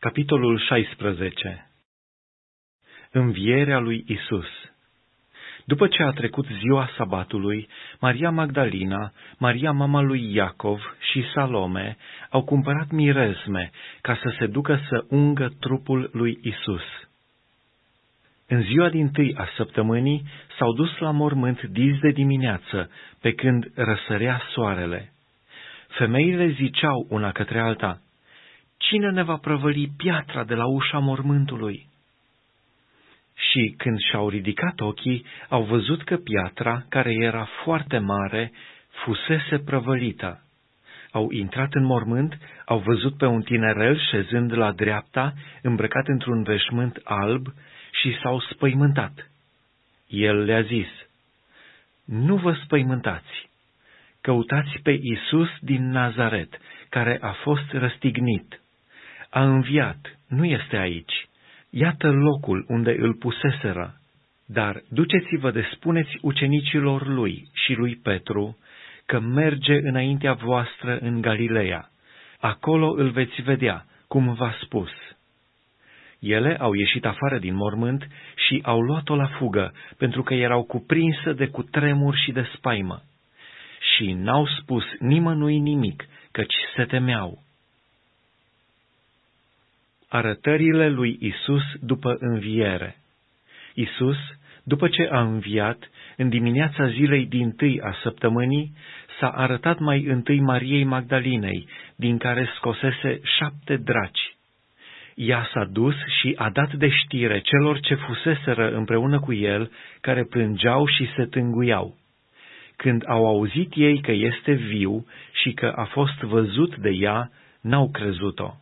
Capitolul 16 Învierea lui Isus După ce a trecut ziua sabatului, Maria Magdalena, Maria mama lui Iacov și Salome au cumpărat mirezme ca să se ducă să ungă trupul lui Isus. În ziua din tâi a săptămânii s-au dus la mormânt diz de dimineață, pe când răsărea soarele. Femeile ziceau una către alta, Cine ne va prăvăli piatra de la ușa mormântului? Și când și-au ridicat ochii, au văzut că piatra, care era foarte mare, fusese prăvălită. Au intrat în mormânt, au văzut pe un tinerel șezând la dreapta, îmbrăcat într-un veșmânt alb, și s-au spăimântat. El le-a zis, Nu vă spăimântați, căutați pe Isus din Nazaret, care a fost răstignit a înviat, nu este aici. Iată locul unde îl puseseră. Dar duceți-vă de spuneți ucenicilor lui și lui Petru că merge înaintea voastră în Galileea. Acolo îl veți vedea, cum v-a spus. Ele au ieșit afară din mormânt și au luat-o la fugă, pentru că erau cuprinsă de cutremur și de spaimă. Și n-au spus nimănui nimic, căci se temeau arătările lui Isus după înviere. Isus, după ce a înviat, în dimineața zilei din tâi a săptămânii, s-a arătat mai întâi Mariei Magdalinei, din care scosese șapte draci. Ea s-a dus și a dat de știre celor ce fuseseră împreună cu el, care plângeau și se tânguiau. Când au auzit ei că este viu și că a fost văzut de ea, n-au crezut-o.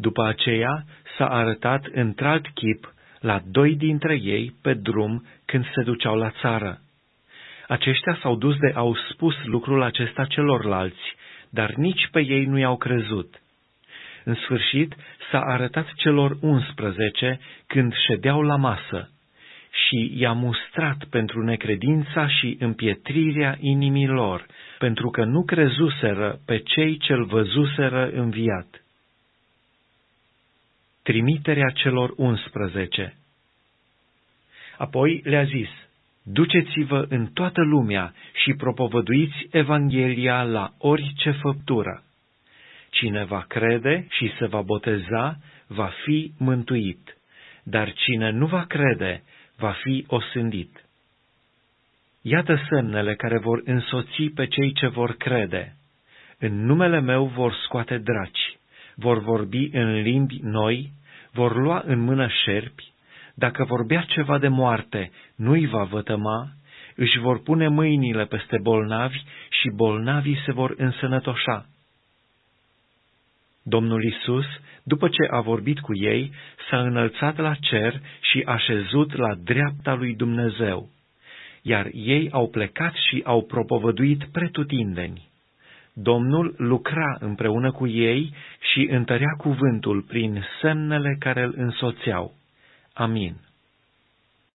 După aceea s-a arătat într-alt chip la doi dintre ei pe drum când se duceau la țară. Aceștia s-au dus de au spus lucrul acesta celorlalți, dar nici pe ei nu i-au crezut. În sfârșit s-a arătat celor unsprezece când ședeau la masă și i-a mustrat pentru necredința și împietrirea inimilor, pentru că nu crezuseră pe cei ce-l văzuseră înviat trimiterea celor unsprezece. Apoi le-a zis, Duceți-vă în toată lumea și propovăduiți Evanghelia la orice făptură. Cine va crede și se va boteza, va fi mântuit, dar cine nu va crede, va fi osândit. Iată semnele care vor însoți pe cei ce vor crede. În numele meu vor scoate draci, vor vorbi în limbi noi, vor lua în mână șerpi, dacă vorbea ceva de moarte, nu-i va vătăma, își vor pune mâinile peste bolnavi și bolnavii se vor însănătoșa. Domnul Isus, după ce a vorbit cu ei, s-a înălțat la cer și a șezut la dreapta lui Dumnezeu, iar ei au plecat și au propovăduit pretutindeni. Domnul lucra împreună cu ei și întărea cuvântul prin semnele care îl însoțeau. Amin.